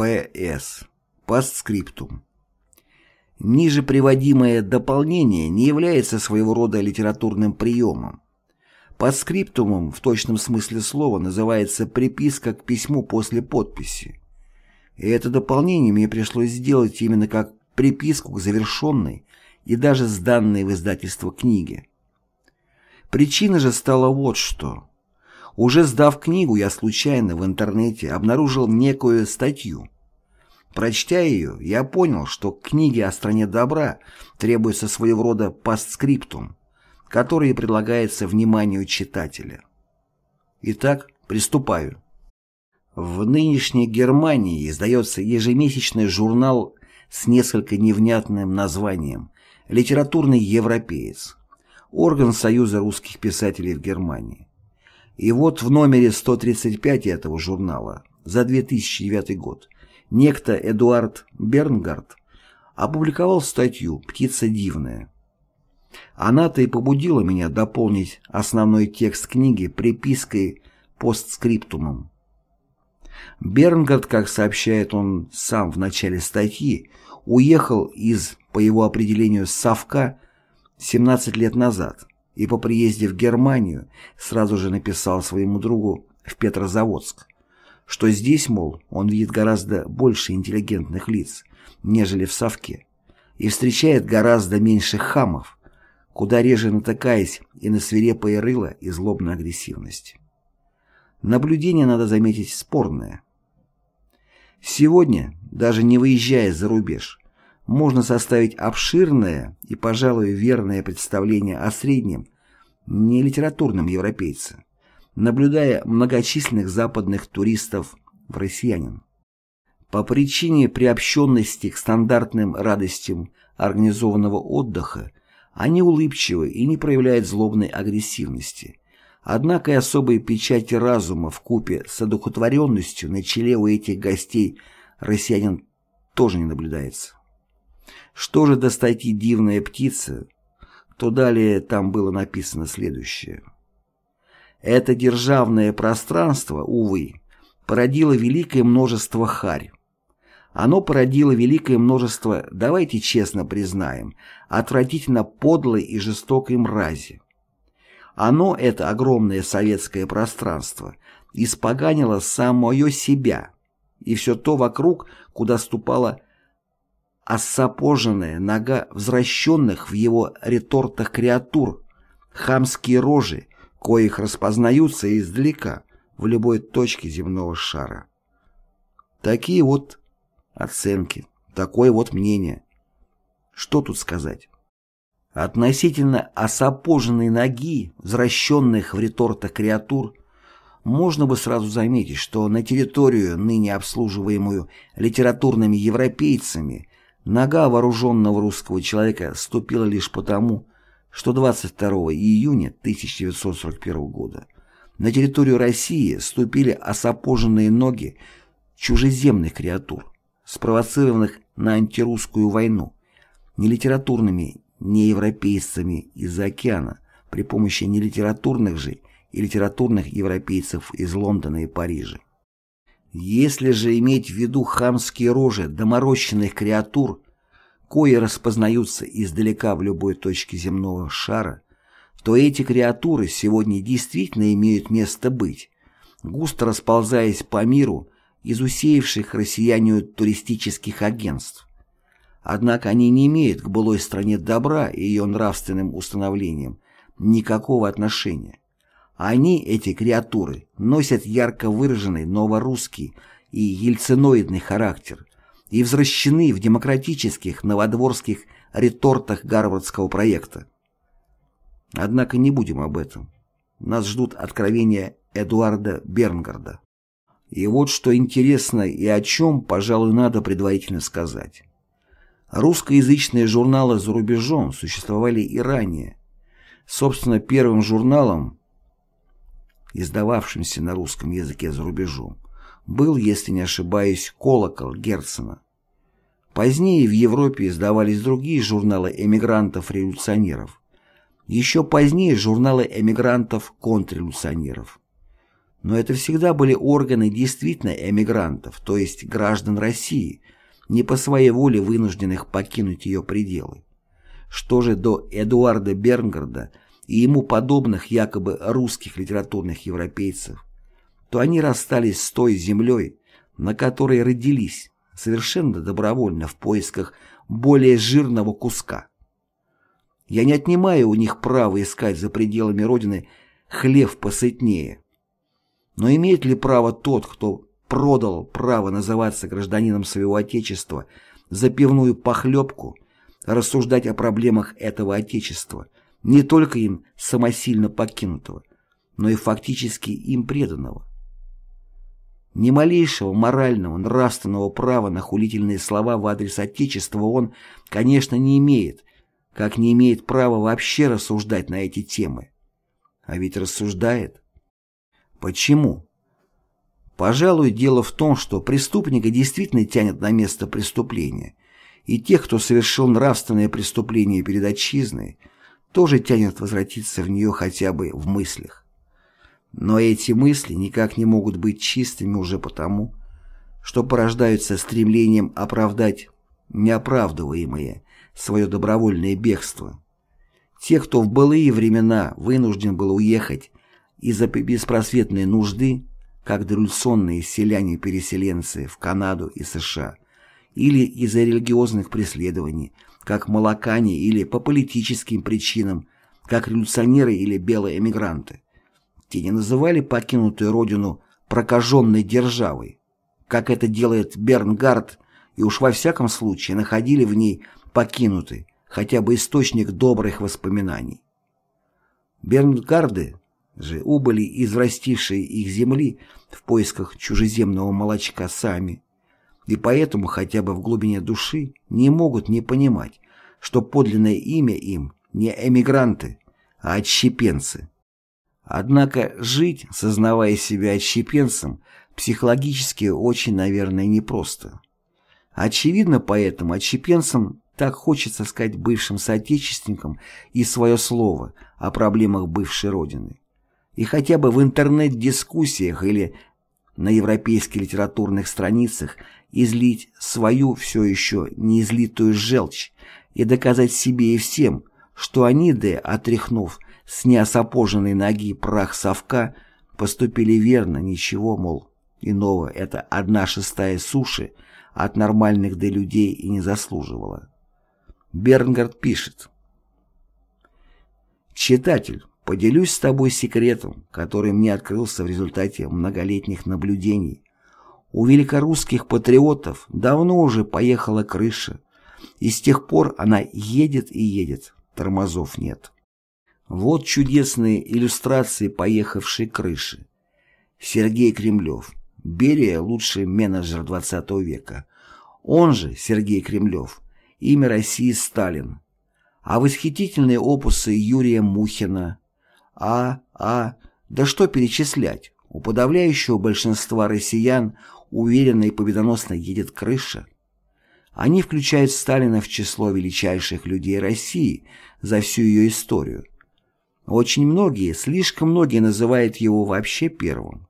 П.С. Постскриптум. Ниже приводимое дополнение не является своего рода литературным приемом. Постскриптумом в точном смысле слова называется приписка к письму после подписи. И это дополнение мне пришлось сделать именно как приписку к завершенной и даже сданной в издательство книге. Причина же стала вот что. Уже сдав книгу, я случайно в интернете обнаружил некую статью. Прочтя ее, я понял, что к книге о стране добра требуется своего рода постскриптум, который предлагается вниманию читателя. Итак, приступаю. В нынешней Германии издается ежемесячный журнал с несколько невнятным названием «Литературный европеец», орган Союза русских писателей в Германии. И вот в номере 135 этого журнала за 2009 год некто Эдуард Бернгард опубликовал статью «Птица дивная». Она-то и побудила меня дополнить основной текст книги припиской постскриптумом. Бернгард, как сообщает он сам в начале статьи, уехал из, по его определению, совка 17 лет назад и по приезде в Германию сразу же написал своему другу в Петрозаводск, что здесь, мол, он видит гораздо больше интеллигентных лиц, нежели в совке, и встречает гораздо меньше хамов, куда реже натыкаясь и на свирепые рыла и злобную агрессивность. Наблюдение, надо заметить, спорное. Сегодня, даже не выезжая за рубеж, можно составить обширное и, пожалуй, верное представление о среднем, не литературном европейце, наблюдая многочисленных западных туристов в россиянин. По причине приобщенности к стандартным радостям организованного отдыха они улыбчивы и не проявляют злобной агрессивности. Однако и особой печати разума в купе с одухотворенностью на челе у этих гостей россиянин тоже не наблюдается. Что же до статьи «Дивная птица», то далее там было написано следующее. Это державное пространство, увы, породило великое множество харь. Оно породило великое множество, давайте честно признаем, отвратительно подлой и жестокой мрази. Оно, это огромное советское пространство, испоганило самое себя и все то вокруг, куда ступала осапоженная нога возвращенных в его ретортах креатур, хамские рожи, коих распознаются издалека в любой точке земного шара. Такие вот оценки, такое вот мнение. Что тут сказать? Относительно осапоженной ноги, возвращенных в ретортах креатур, можно бы сразу заметить, что на территорию, ныне обслуживаемую литературными европейцами, Нога вооруженного русского человека ступила лишь потому, что 22 июня 1941 года на территорию России ступили осапоженные ноги чужеземных креатур, спровоцированных на антирусскую войну, не литературными неевропейцами из-за океана при помощи нелитературных же и литературных европейцев из Лондона и Парижа. Если же иметь в виду хамские рожи доморощенных креатур, кои распознаются издалека в любой точке земного шара, то эти креатуры сегодня действительно имеют место быть, густо расползаясь по миру из усеявших россиянию туристических агентств. Однако они не имеют к былой стране добра и ее нравственным установлениям никакого отношения. Они, эти креатуры, носят ярко выраженный новорусский и ельциноидный характер и возвращены в демократических новодворских ретортах гарвардского проекта. Однако не будем об этом. Нас ждут откровения Эдуарда Бернгарда. И вот что интересно и о чем, пожалуй, надо предварительно сказать. Русскоязычные журналы за рубежом существовали и ранее. Собственно, первым журналом, издававшимся на русском языке за рубежом, был, если не ошибаюсь, «Колокол» Герцена. Позднее в Европе издавались другие журналы эмигрантов-революционеров. Еще позднее журналы эмигрантов-контрреволюционеров. Но это всегда были органы действительно эмигрантов, то есть граждан России, не по своей воле вынужденных покинуть ее пределы. Что же до Эдуарда Бернгарда и ему подобных якобы русских литературных европейцев, то они расстались с той землей, на которой родились, совершенно добровольно в поисках более жирного куска. Я не отнимаю у них право искать за пределами Родины хлеб посытнее. Но имеет ли право тот, кто продал право называться гражданином своего Отечества за пивную похлебку, рассуждать о проблемах этого Отечества, не только им самосильно покинутого, но и фактически им преданного? Ни малейшего морального, нравственного права на хулительные слова в адрес Отечества он, конечно, не имеет, как не имеет права вообще рассуждать на эти темы. А ведь рассуждает. Почему? Пожалуй, дело в том, что преступника действительно тянет на место преступления, и тех, кто совершил нравственное преступление перед отчизной, тоже тянет возвратиться в нее хотя бы в мыслях. Но эти мысли никак не могут быть чистыми уже потому, что порождаются стремлением оправдать неоправдываемое свое добровольное бегство. Те, кто в былые времена вынужден был уехать из-за беспросветной нужды, как дореволюционные селяне-переселенцы в Канаду и США, или из-за религиозных преследований, как молокане или по политическим причинам, как революционеры или белые эмигранты, те не называли покинутую родину прокаженной державой, как это делает Бернгард, и уж во всяком случае находили в ней покинутый, хотя бы источник добрых воспоминаний. Бернгарды же убыли из растившей их земли в поисках чужеземного молочка сами, и поэтому хотя бы в глубине души не могут не понимать, что подлинное имя им не эмигранты, а отщепенцы. Однако жить, сознавая себя отщепенцем, психологически очень, наверное, непросто. Очевидно, поэтому отщепенцам так хочется сказать бывшим соотечественникам и свое слово о проблемах бывшей Родины. И хотя бы в интернет-дискуссиях или на европейских литературных страницах излить свою все еще не излитую желчь и доказать себе и всем, что они, да отряхнув с неосапоженной ноги прах совка поступили верно, ничего, мол, иного это одна шестая суши от нормальных до людей и не заслуживала. Бернгард пишет. Читатель, поделюсь с тобой секретом, который мне открылся в результате многолетних наблюдений. У великорусских патриотов давно уже поехала крыша, и с тех пор она едет и едет, тормозов нет. Вот чудесные иллюстрации поехавшей крыши. Сергей Кремлев. Берия – лучший менеджер XX века. Он же, Сергей Кремлев, имя России Сталин. А восхитительные опусы Юрия Мухина. А, а, да что перечислять. У подавляющего большинства россиян уверенно и победоносно едет крыша. Они включают Сталина в число величайших людей России за всю ее историю. Очень многие, слишком многие называют его вообще первым.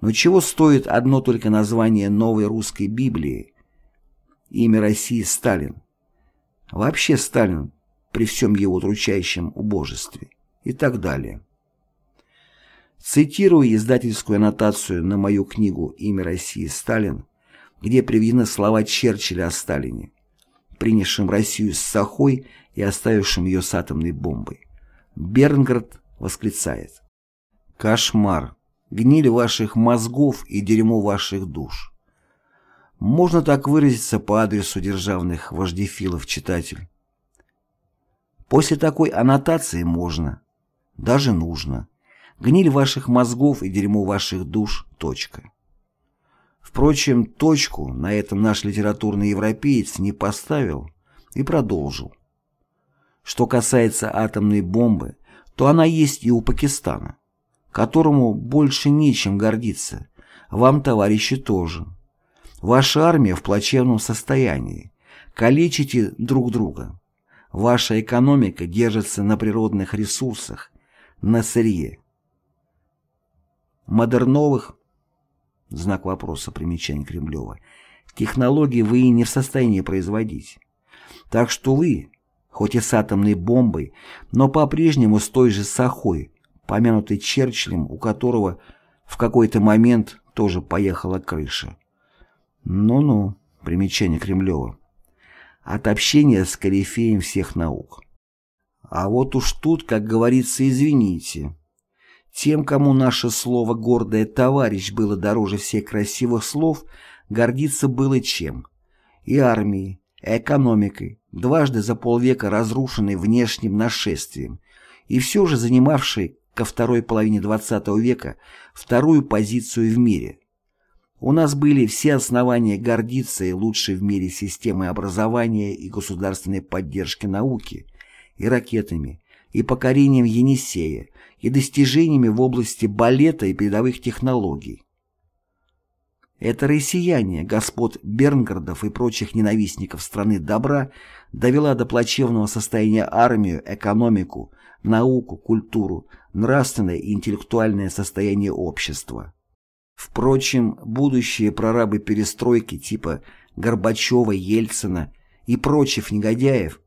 Но чего стоит одно только название новой русской Библии? Имя России Сталин. Вообще Сталин при всем его удручающем убожестве. И так далее. Цитирую издательскую аннотацию на мою книгу «Имя России Сталин», где приведены слова Черчилля о Сталине, принявшем Россию с сахой и оставившем ее с атомной бомбой. Бернгард восклицает. «Кошмар! Гниль ваших мозгов и дерьмо ваших душ!» Можно так выразиться по адресу державных вождефилов читатель. После такой аннотации можно, даже нужно. Гниль ваших мозгов и дерьмо ваших душ. Точка. Впрочем, точку на этом наш литературный европеец не поставил и продолжил. Что касается атомной бомбы, то она есть и у Пакистана, которому больше нечем гордиться. Вам, товарищи, тоже. Ваша армия в плачевном состоянии. Калечите друг друга. Ваша экономика держится на природных ресурсах, на сырье. Модерновых, знак вопроса, примечание Кремлева, технологий вы не в состоянии производить. Так что вы, хоть и с атомной бомбой, но по-прежнему с той же сахой, помянутой Черчиллем, у которого в какой-то момент тоже поехала крыша. Ну-ну, примечание Кремлева. От общения с корифеем всех наук. А вот уж тут, как говорится, извините. Тем, кому наше слово «гордое товарищ» было дороже всех красивых слов, гордиться было чем? И армией, и экономикой, дважды за полвека разрушенной внешним нашествием, и все же занимавшей ко второй половине XX века вторую позицию в мире. У нас были все основания гордиться и лучшей в мире системой образования и государственной поддержки науки, и ракетами, и покорением Енисея, и достижениями в области балета и передовых технологий. Это россияне, господ Бернгардов и прочих ненавистников страны добра довела до плачевного состояния армию, экономику, науку, культуру, нравственное и интеллектуальное состояние общества. Впрочем, будущие прорабы перестройки типа Горбачева, Ельцина и прочих негодяев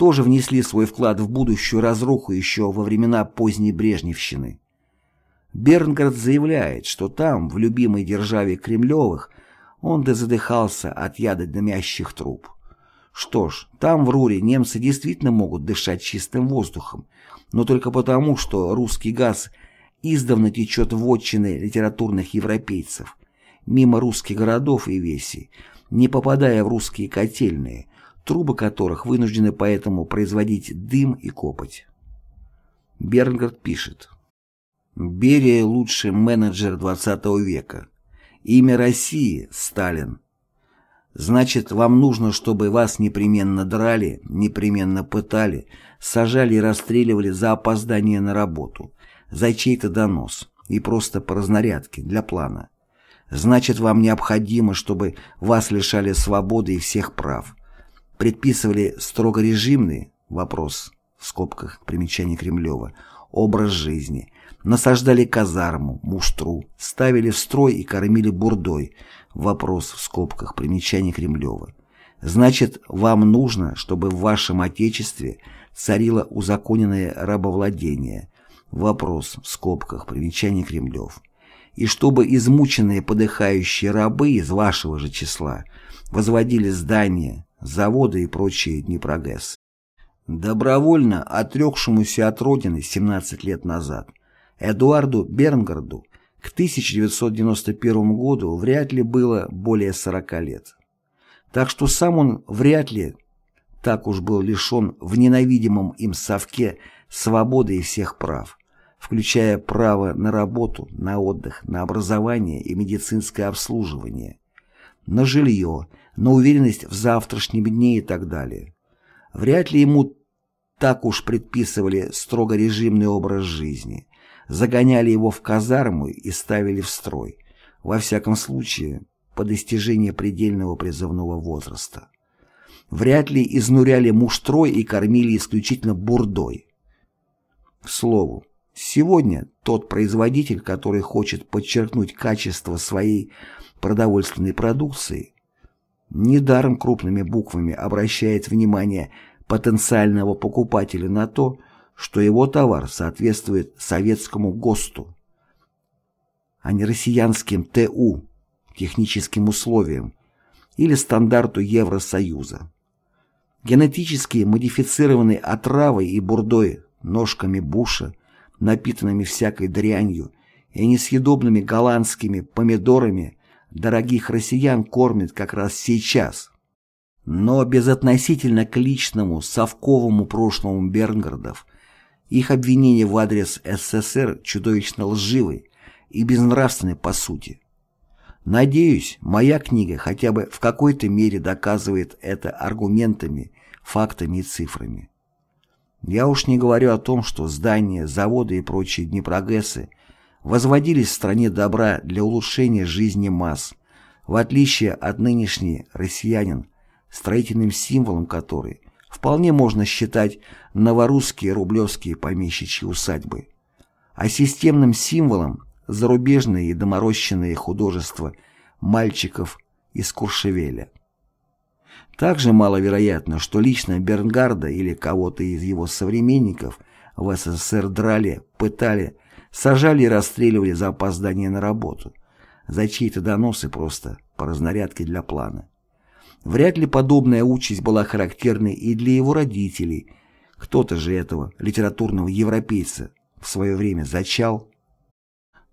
тоже внесли свой вклад в будущую разруху еще во времена поздней Брежневщины. Бернгард заявляет, что там, в любимой державе Кремлевых, он дозадыхался от яда дымящих труб. Что ж, там в Руре немцы действительно могут дышать чистым воздухом, но только потому, что русский газ издавна течет в отчины литературных европейцев, мимо русских городов и весей, не попадая в русские котельные, трубы которых вынуждены поэтому производить дым и копоть. Бернгард пишет. Берия – лучший менеджер XX века. Имя России – Сталин. Значит, вам нужно, чтобы вас непременно драли, непременно пытали, сажали и расстреливали за опоздание на работу, за чей-то донос и просто по разнарядке, для плана. Значит, вам необходимо, чтобы вас лишали свободы и всех прав, предписывали строго режимный, вопрос, в скобках примечание Кремлева, образ жизни, насаждали казарму, муштру, ставили в строй и кормили бурдой, вопрос, в скобках примечание Кремлева. Значит, вам нужно, чтобы в вашем Отечестве царило узаконенное рабовладение, вопрос, в скобках примечание Кремлев, и чтобы измученные подыхающие рабы из вашего же числа возводили здания, заводы и прочие Днепрогэс. Добровольно отрекшемуся от родины 17 лет назад Эдуарду Бернгарду к 1991 году вряд ли было более 40 лет. Так что сам он вряд ли так уж был лишен в ненавидимом им совке свободы и всех прав, включая право на работу, на отдых, на образование и медицинское обслуживание, на жилье, на уверенность в завтрашнем дне и так далее. Вряд ли ему так уж предписывали строго режимный образ жизни, загоняли его в казарму и ставили в строй, во всяком случае, по достижении предельного призывного возраста. Вряд ли изнуряли муштрой и кормили исключительно бурдой. К слову, сегодня тот производитель, который хочет подчеркнуть качество своей продовольственной продукции, недаром крупными буквами обращает внимание потенциального покупателя на то, что его товар соответствует советскому ГОСТу, а не россиянским ТУ, техническим условиям, или стандарту Евросоюза. Генетически модифицированной отравой и бурдой, ножками буша, напитанными всякой дрянью и несъедобными голландскими помидорами дорогих россиян кормят как раз сейчас. Но безотносительно к личному совковому прошлому Бернгардов их обвинения в адрес СССР чудовищно лживы и безнравственны по сути. Надеюсь, моя книга хотя бы в какой-то мере доказывает это аргументами, фактами и цифрами. Я уж не говорю о том, что здания, заводы и прочие днепрогрессы возводились в стране добра для улучшения жизни масс, в отличие от нынешней россиянин, строительным символом которой вполне можно считать новорусские рублевские помещичьи усадьбы, а системным символом зарубежные и доморощенные художества мальчиков из Куршевеля. Также маловероятно, что лично Бернгарда или кого-то из его современников в СССР драли, пытали, сажали и расстреливали за опоздание на работу, за чьи-то доносы просто по разнарядке для плана. Вряд ли подобная участь была характерной и для его родителей. Кто-то же этого литературного европейца в свое время зачал.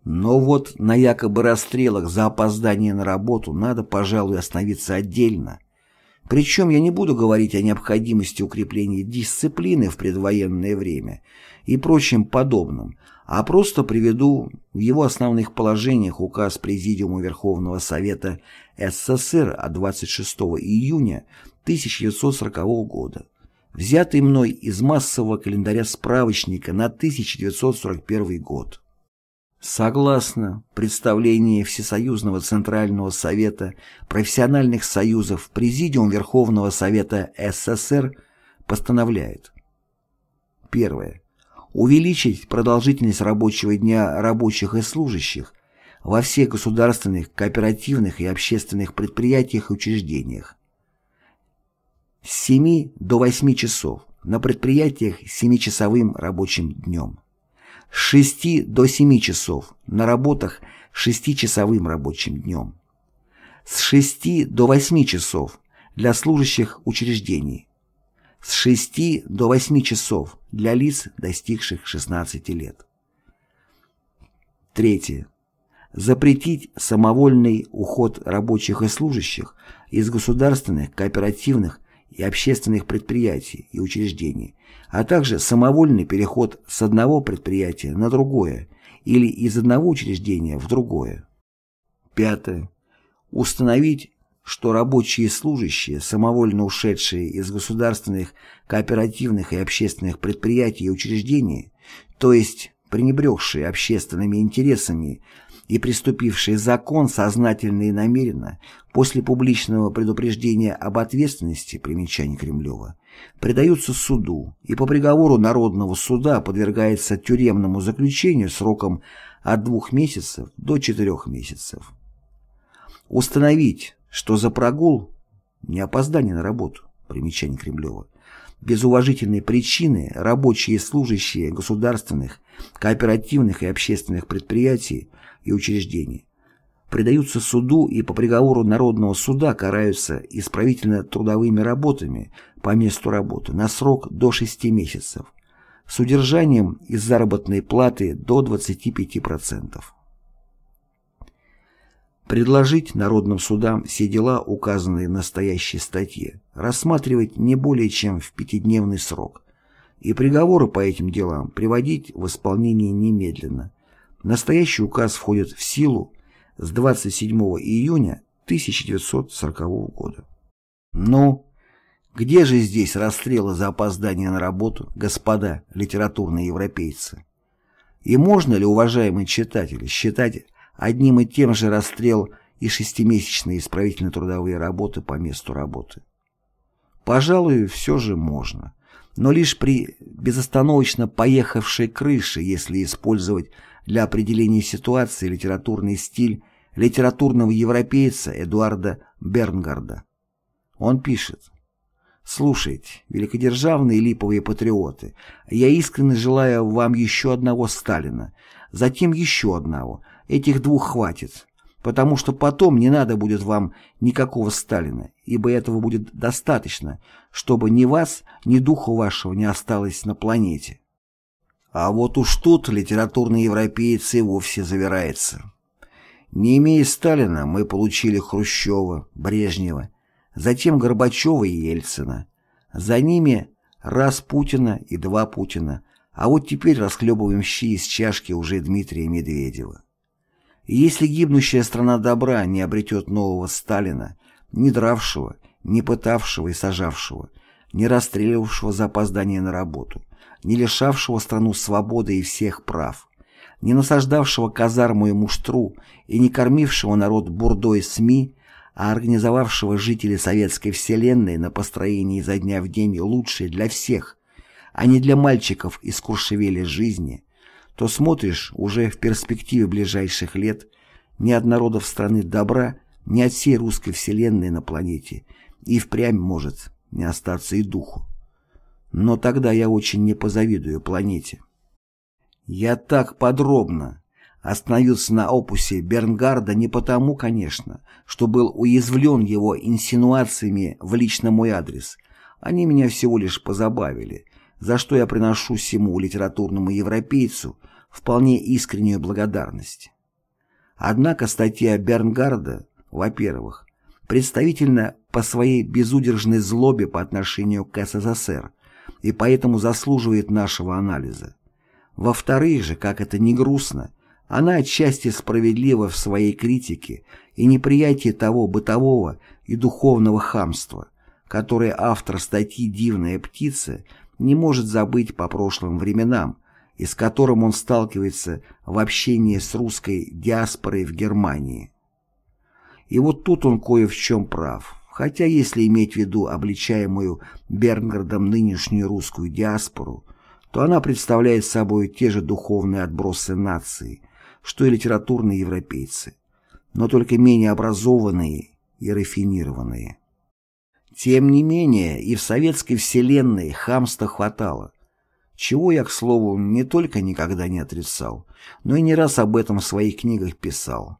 Но вот на якобы расстрелах за опоздание на работу надо, пожалуй, остановиться отдельно – причем я не буду говорить о необходимости укрепления дисциплины в предвоенное время и прочем подобном, а просто приведу в его основных положениях указ Президиума Верховного Совета СССР от 26 июня 1940 года, взятый мной из массового календаря справочника на 1941 год. Согласно представлению Всесоюзного Центрального Совета профессиональных союзов, Президиум Верховного Совета СССР постановляет. Первое. Увеличить продолжительность рабочего дня рабочих и служащих во всех государственных, кооперативных и общественных предприятиях и учреждениях. С 7 до 8 часов, на предприятиях с 7-часовым рабочим днем. С 6 до 7 часов, на работах 6-часовым рабочим днем, с 6 до 8 часов для служащих учреждений, с 6 до 8 часов для лиц, достигших 16 лет. Третье. Запретить самовольный уход рабочих и служащих из государственных, кооперативных и общественных предприятий и учреждений, а также самовольный переход с одного предприятия на другое или из одного учреждения в другое. Пятое. Установить, что рабочие и служащие, самовольно ушедшие из государственных, кооперативных и общественных предприятий и учреждений, то есть пренебрегшие общественными интересами и приступившие закон сознательно и намеренно после публичного предупреждения об ответственности примечаний Кремлева предаются суду и по приговору Народного суда подвергается тюремному заключению сроком от двух месяцев до четырех месяцев. Установить, что за прогул, не опоздание на работу, примечание Кремлева, без уважительной причины рабочие и служащие государственных, кооперативных и общественных предприятий и учреждений предаются суду и по приговору Народного суда караются исправительно-трудовыми работами по месту работы на срок до 6 месяцев с удержанием из заработной платы до 25%. Предложить народным судам все дела, указанные в настоящей статье, рассматривать не более чем в пятидневный срок, и приговоры по этим делам приводить в исполнение немедленно. Настоящий указ входит в силу с 27 июня 1940 года. Ну, где же здесь расстрелы за опоздание на работу, господа литературные европейцы? И можно ли, уважаемые читатели, считать одним и тем же расстрел и шестимесячные исправительно-трудовые работы по месту работы? Пожалуй, все же можно, но лишь при безостановочно поехавшей крыше, если использовать для определения ситуации литературный стиль литературного европейца Эдуарда Бернгарда. Он пишет «Слушайте, великодержавные липовые патриоты, я искренне желаю вам еще одного Сталина, затем еще одного, этих двух хватит, потому что потом не надо будет вам никакого Сталина, ибо этого будет достаточно, чтобы ни вас, ни духу вашего не осталось на планете». А вот уж тут литературный европеец и вовсе завирается. Не имея Сталина, мы получили Хрущева, Брежнева, затем Горбачева и Ельцина. За ними раз Путина и два Путина, а вот теперь расхлебываем щи из чашки уже Дмитрия Медведева. Если гибнущая страна добра не обретет нового Сталина, не дравшего, не пытавшего и сажавшего, не расстреливавшего за опоздание на работу, не лишавшего страну свободы и всех прав, не насаждавшего казарму и муштру и не кормившего народ бурдой СМИ, а организовавшего жителей советской вселенной на построении изо дня в день лучшей для всех, а не для мальчиков из Куршевели жизни, то смотришь уже в перспективе ближайших лет ни от народов страны добра, ни от всей русской вселенной на планете, и впрямь может не остаться и духу. Но тогда я очень не позавидую планете. Я так подробно остановился на опусе Бернгарда не потому, конечно, что был уязвлен его инсинуациями в лично мой адрес. Они меня всего лишь позабавили, за что я приношу всему литературному европейцу вполне искреннюю благодарность. Однако статья Бернгарда, во-первых, представительна по своей безудержной злобе по отношению к СССР и поэтому заслуживает нашего анализа. Во-вторых же, как это не грустно, она отчасти справедлива в своей критике и неприятии того бытового и духовного хамства, которое автор статьи «Дивная птица» не может забыть по прошлым временам, и с которым он сталкивается в общении с русской диаспорой в Германии. И вот тут он кое в чем прав, хотя если иметь в виду обличаемую Бернгардом нынешнюю русскую диаспору, то она представляет собой те же духовные отбросы нации, что и литературные европейцы, но только менее образованные и рафинированные. Тем не менее, и в советской вселенной хамства хватало, чего я, к слову, не только никогда не отрицал, но и не раз об этом в своих книгах писал.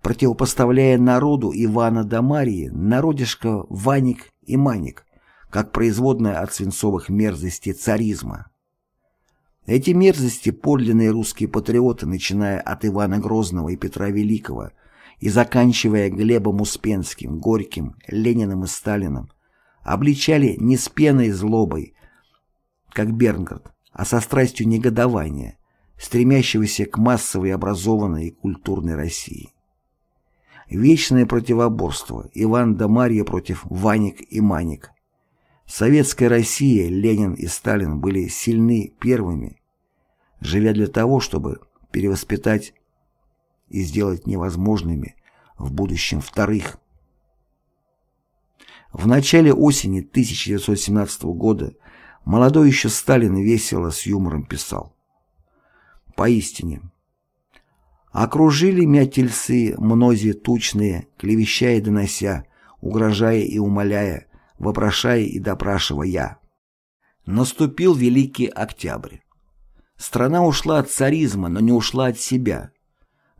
Противопоставляя народу Ивана да Марии, народишко Ваник и Маник, как производная от свинцовых мерзостей царизма. Эти мерзости подлинные русские патриоты, начиная от Ивана Грозного и Петра Великого и заканчивая Глебом Успенским, Горьким, Лениным и Сталиным, обличали не с пеной злобой, как Бернгард, а со страстью негодования, стремящегося к массовой образованной и культурной России. Вечное противоборство Иван да Марья против Ваник и Маник. Советская Россия, Ленин и Сталин были сильны первыми, живя для того, чтобы перевоспитать и сделать невозможными в будущем вторых. В начале осени 1917 года Молодой еще Сталин весело с юмором писал. Поистине. Окружили мя тельцы мнози тучные, клевещая и донося, угрожая и умоляя, вопрошая и допрашивая. Наступил Великий Октябрь. Страна ушла от царизма, но не ушла от себя.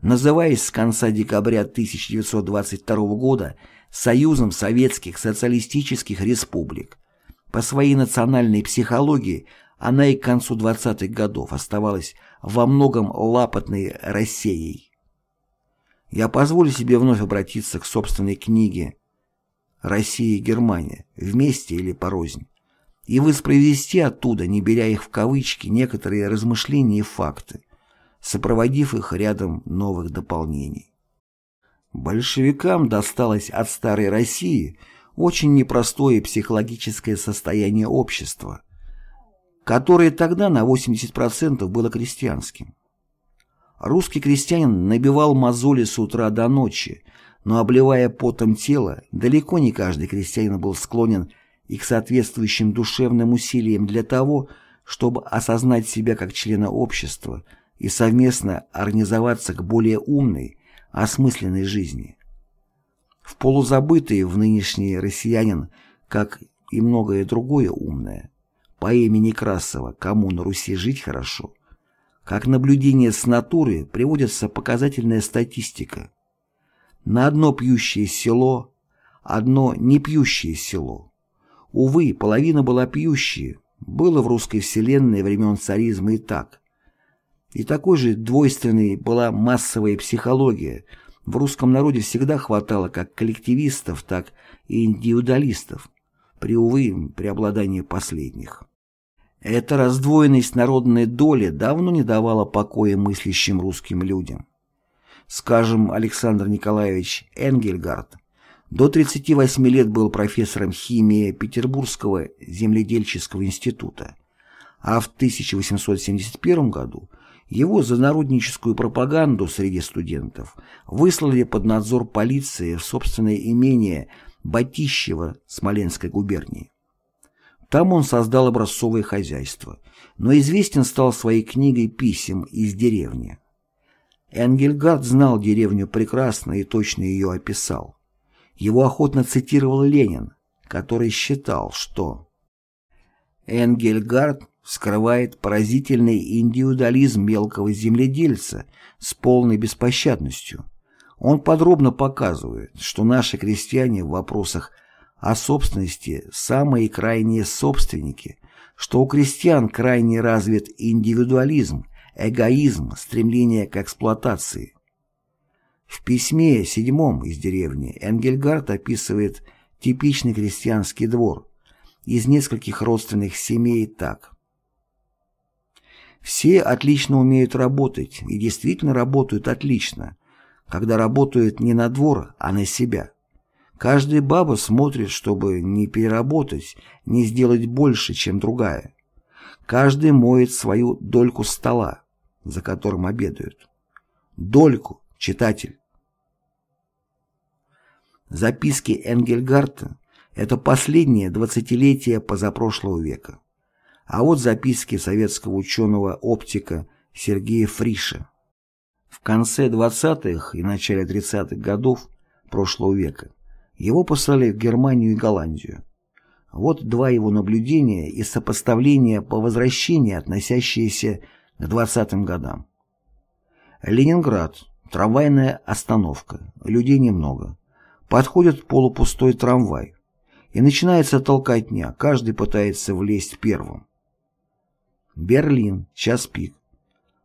Называясь с конца декабря 1922 года Союзом Советских Социалистических Республик, по своей национальной психологии она и к концу 20-х годов оставалась во многом лапотной Россией. Я позволю себе вновь обратиться к собственной книге «Россия и Германия. Вместе или порознь» и воспроизвести оттуда, не беря их в кавычки, некоторые размышления и факты, сопроводив их рядом новых дополнений. Большевикам досталось от старой России – очень непростое психологическое состояние общества, которое тогда на 80% было крестьянским. Русский крестьянин набивал мозоли с утра до ночи, но обливая потом тело, далеко не каждый крестьянин был склонен и к соответствующим душевным усилиям для того, чтобы осознать себя как члена общества и совместно организоваться к более умной, осмысленной жизни. В полузабытый в нынешний россиянин, как и многое другое умное, по имени Красова «Кому на Руси жить хорошо», как наблюдение с натуры приводится показательная статистика. На одно пьющее село, одно не пьющее село. Увы, половина была пьющие, было в русской вселенной времен царизма и так. И такой же двойственной была массовая психология – в русском народе всегда хватало как коллективистов, так и индивидуалистов, при, увы, преобладании последних. Эта раздвоенность народной доли давно не давала покоя мыслящим русским людям. Скажем, Александр Николаевич Энгельгард до 38 лет был профессором химии Петербургского земледельческого института, а в 1871 году – его за народническую пропаганду среди студентов выслали под надзор полиции в собственное имение Батищево Смоленской губернии. Там он создал образцовое хозяйство, но известен стал своей книгой писем из деревни. Энгельгард знал деревню прекрасно и точно ее описал. Его охотно цитировал Ленин, который считал, что Энгельгард скрывает поразительный индивидуализм мелкого земледельца с полной беспощадностью. Он подробно показывает, что наши крестьяне в вопросах о собственности самые крайние собственники, что у крестьян крайне развит индивидуализм, эгоизм, стремление к эксплуатации. В письме седьмом из деревни Энгельгард описывает типичный крестьянский двор из нескольких родственных семей так. Все отлично умеют работать и действительно работают отлично, когда работают не на двор, а на себя. Каждая баба смотрит, чтобы не переработать, не сделать больше, чем другая. Каждый моет свою дольку стола, за которым обедают. Дольку, читатель. Записки Энгельгарта – это последнее двадцатилетие позапрошлого века. А вот записки советского ученого-оптика Сергея Фриша. В конце 20-х и начале 30-х годов прошлого века его послали в Германию и Голландию. Вот два его наблюдения и сопоставления по возвращении, относящиеся к 20-м годам. Ленинград. Трамвайная остановка. Людей немного. Подходит полупустой трамвай. И начинается толкотня. Каждый пытается влезть первым. Берлин. Час пик.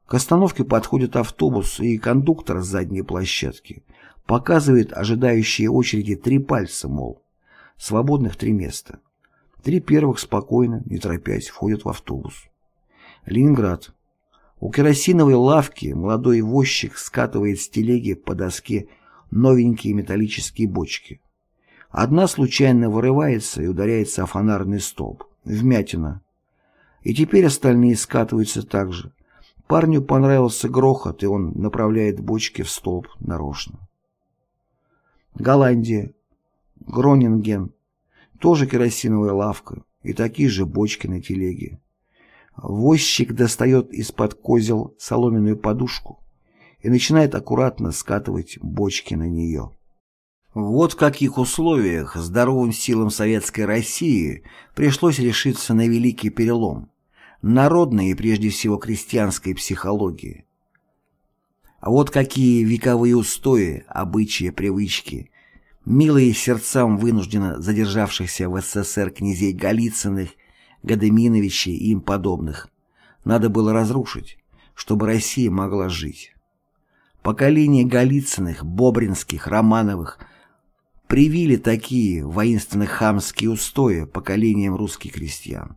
К остановке подходит автобус, и кондуктор с задней площадки показывает ожидающие очереди три пальца, мол, свободных три места. Три первых спокойно, не торопясь, входят в автобус. Ленинград. У керосиновой лавки молодой возчик скатывает с телеги по доске новенькие металлические бочки. Одна случайно вырывается и ударяется о фонарный столб. Вмятина. И теперь остальные скатываются так же. Парню понравился грохот, и он направляет бочки в столб нарочно. Голландия. Гронинген. Тоже керосиновая лавка и такие же бочки на телеге. Возчик достает из-под козел соломенную подушку и начинает аккуратно скатывать бочки на нее. Вот в каких условиях здоровым силам Советской России пришлось решиться на великий перелом народной и прежде всего крестьянской психологии. А вот какие вековые устои, обычаи, привычки, милые сердцам вынужденно задержавшихся в СССР князей Голицыных, Гадеминовичей и им подобных, надо было разрушить, чтобы Россия могла жить. Поколение Голицыных, Бобринских, Романовых привили такие воинственные хамские устои поколениям русских крестьян.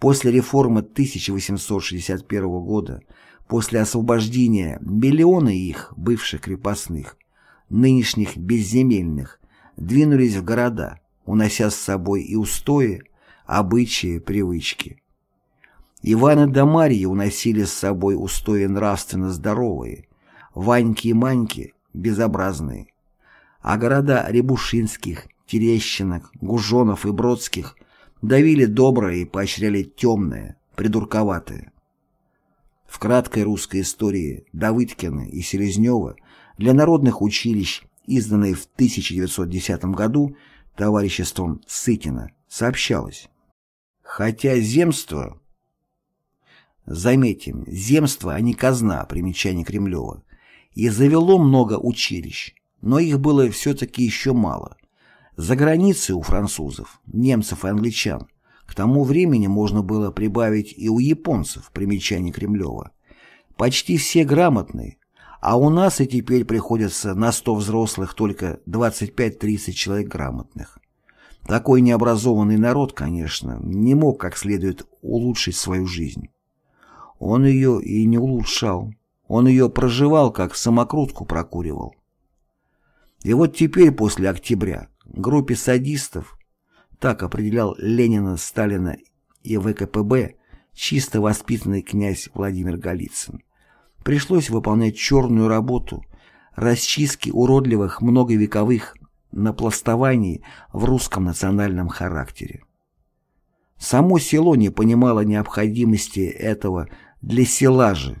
После реформы 1861 года, после освобождения, миллионы их, бывших крепостных, нынешних безземельных, двинулись в города, унося с собой и устои, обычаи, привычки. Иваны да Марьи уносили с собой устои нравственно здоровые, Ваньки и Маньки безобразные, а города Рябушинских, Терещинок, Гужонов и Бродских давили доброе и поощряли темное, придурковатое. В краткой русской истории Давыдкина и Селезнева для народных училищ, изданной в 1910 году товариществом Сытина, сообщалось. Хотя земство, заметим, земство, а не казна, примечание Кремлева, и завело много училищ, но их было все-таки еще мало. За границей у французов, немцев и англичан к тому времени можно было прибавить и у японцев, примечание Кремлева. Почти все грамотные, а у нас и теперь приходится на 100 взрослых только 25-30 человек грамотных. Такой необразованный народ, конечно, не мог как следует улучшить свою жизнь. Он ее и не улучшал. Он ее проживал, как самокрутку прокуривал. И вот теперь, после октября, группе садистов, так определял Ленина, Сталина и ВКПБ чисто воспитанный князь Владимир Голицын, пришлось выполнять черную работу расчистки уродливых многовековых напластований в русском национальном характере. Само село не понимало необходимости этого для села же.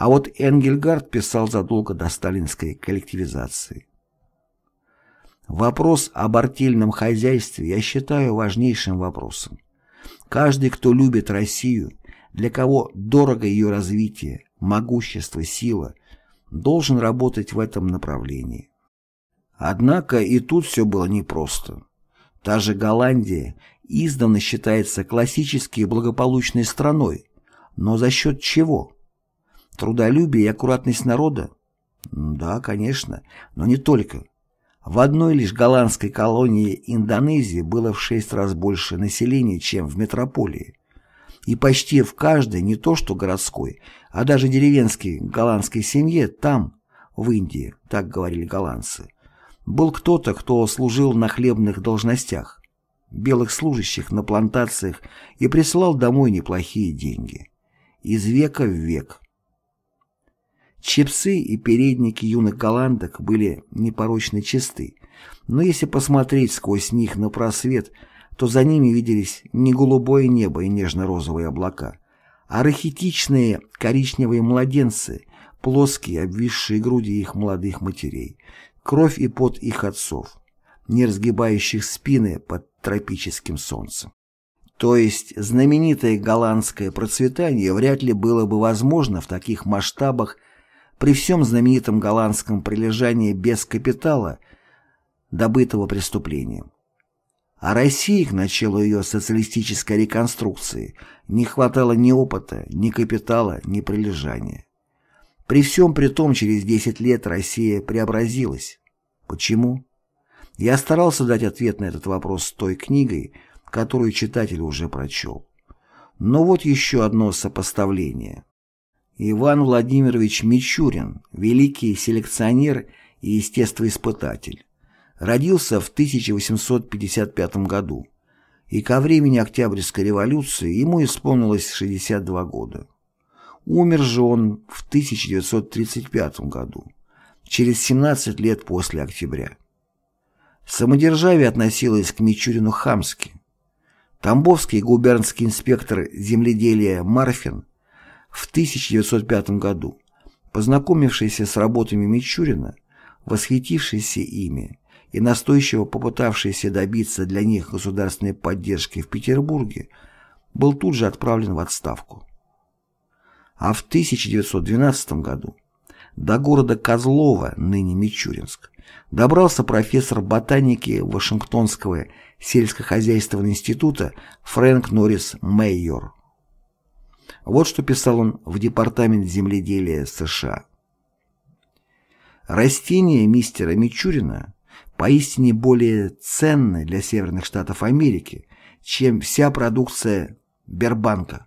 А вот Энгельгард писал задолго до сталинской коллективизации. Вопрос об артельном хозяйстве я считаю важнейшим вопросом. Каждый, кто любит Россию, для кого дорого ее развитие, могущество, сила, должен работать в этом направлении. Однако и тут все было непросто. Та же Голландия издавна считается классически благополучной страной, но за счет чего? Трудолюбие и аккуратность народа? Да, конечно, но не только. В одной лишь голландской колонии Индонезии было в шесть раз больше населения, чем в метрополии. И почти в каждой, не то что городской, а даже деревенской голландской семье там, в Индии, так говорили голландцы, был кто-то, кто служил на хлебных должностях, белых служащих на плантациях и присылал домой неплохие деньги. Из века в век. Чепцы и передники юных голландок были непорочно чисты, но если посмотреть сквозь них на просвет, то за ними виделись не голубое небо и нежно-розовые облака, а рахитичные коричневые младенцы, плоские обвисшие груди их молодых матерей, кровь и пот их отцов, не разгибающих спины под тропическим солнцем. То есть знаменитое голландское процветание вряд ли было бы возможно в таких масштабах при всем знаменитом голландском прилежании без капитала, добытого преступлением. А России к началу ее социалистической реконструкции не хватало ни опыта, ни капитала, ни прилежания. При всем при том, через 10 лет Россия преобразилась. Почему? Я старался дать ответ на этот вопрос той книгой, которую читатель уже прочел. Но вот еще одно сопоставление. Иван Владимирович Мичурин, великий селекционер и естествоиспытатель, родился в 1855 году, и ко времени Октябрьской революции ему исполнилось 62 года. Умер же он в 1935 году, через 17 лет после октября. Самодержавие относилось к Мичурину хамски. Тамбовский губернский инспектор земледелия Марфин в 1905 году, познакомившийся с работами Мичурина, восхитившийся ими и настойчиво попытавшийся добиться для них государственной поддержки в Петербурге, был тут же отправлен в отставку. А в 1912 году до города Козлова, ныне Мичуринск, добрался профессор ботаники Вашингтонского сельскохозяйственного института Фрэнк Норрис Меййор. Вот что писал он в Департамент земледелия США. Растения мистера Мичурина поистине более ценны для северных штатов Америки, чем вся продукция Бербанка.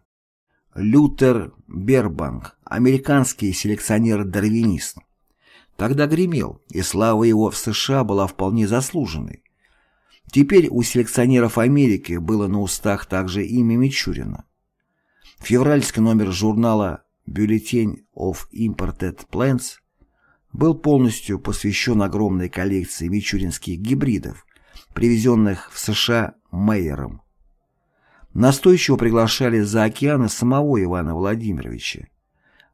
Лютер Бербанк, американский селекционер-дарвинист, тогда гремел, и слава его в США была вполне заслуженной. Теперь у селекционеров Америки было на устах также имя Мичурина. Февральский номер журнала «Бюллетень of Imported Plants» был полностью посвящен огромной коллекции мичуринских гибридов, привезенных в США Мейером. Настойчиво приглашали за океаны самого Ивана Владимировича.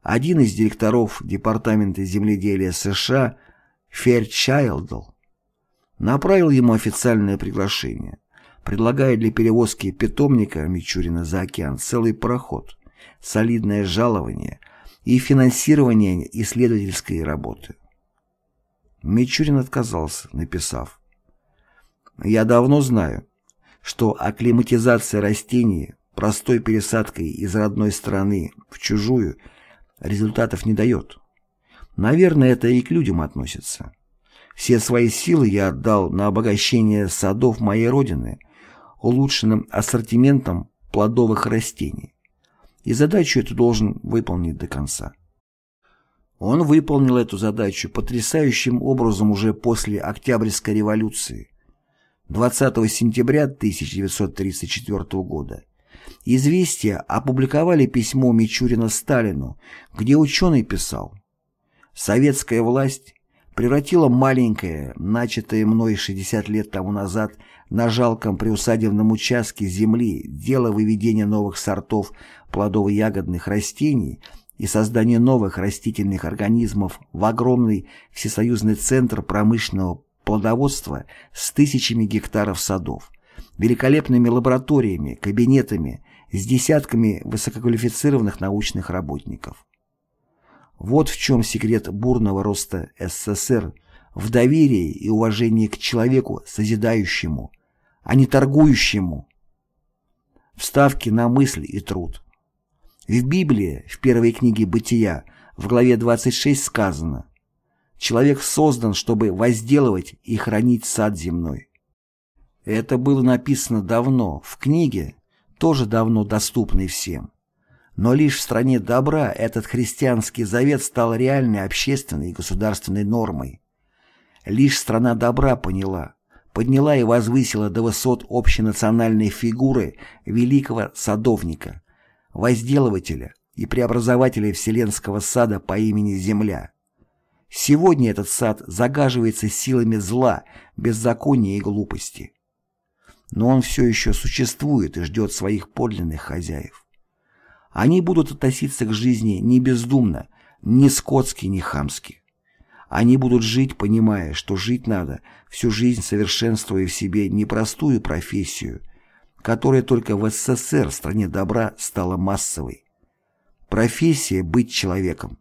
Один из директоров Департамента земледелия США Ферчайлдл направил ему официальное приглашение – предлагая для перевозки питомника Мичурина за океан целый пароход, солидное жалование и финансирование исследовательской работы. Мичурин отказался, написав «Я давно знаю, что акклиматизация растений простой пересадкой из родной страны в чужую результатов не дает. Наверное, это и к людям относится. Все свои силы я отдал на обогащение садов моей родины – улучшенным ассортиментом плодовых растений. И задачу эту должен выполнить до конца. Он выполнил эту задачу потрясающим образом уже после Октябрьской революции. 20 сентября 1934 года «Известия» опубликовали письмо Мичурина Сталину, где ученый писал «Советская власть превратила маленькое, начатое мной 60 лет тому назад на жалком приусадебном участке земли дело выведения новых сортов плодово-ягодных растений и создания новых растительных организмов в огромный всесоюзный центр промышленного плодоводства с тысячами гектаров садов, великолепными лабораториями, кабинетами, с десятками высококвалифицированных научных работников. Вот в чем секрет бурного роста СССР в доверии и уважении к человеку созидающему, а не торгующему. Вставки на мысль и труд. В Библии, в первой книге «Бытия», в главе 26 сказано «Человек создан, чтобы возделывать и хранить сад земной». Это было написано давно, в книге, тоже давно доступный всем. Но лишь в стране добра этот христианский завет стал реальной общественной и государственной нормой. Лишь страна добра поняла, подняла и возвысила до высот общенациональной фигуры великого садовника, возделывателя и преобразователя вселенского сада по имени Земля. Сегодня этот сад загаживается силами зла, беззакония и глупости но он все еще существует и ждет своих подлинных хозяев. Они будут относиться к жизни не бездумно, не скотски, не хамски. Они будут жить, понимая, что жить надо, всю жизнь совершенствуя в себе непростую профессию, которая только в СССР, стране добра, стала массовой. Профессия – быть человеком.